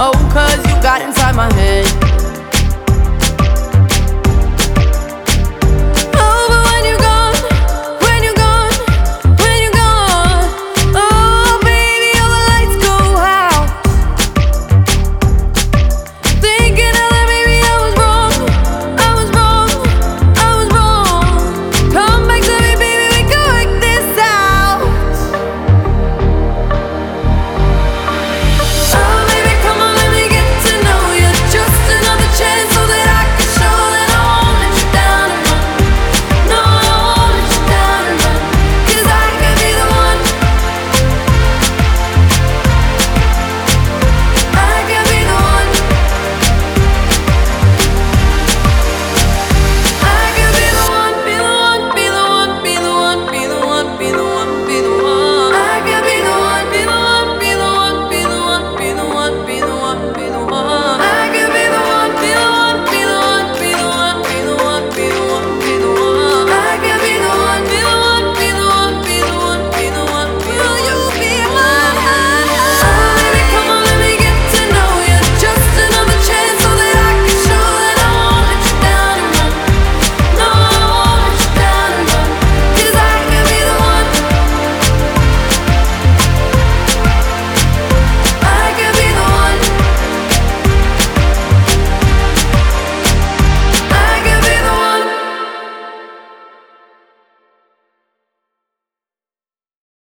Oh, cause you got inside my head.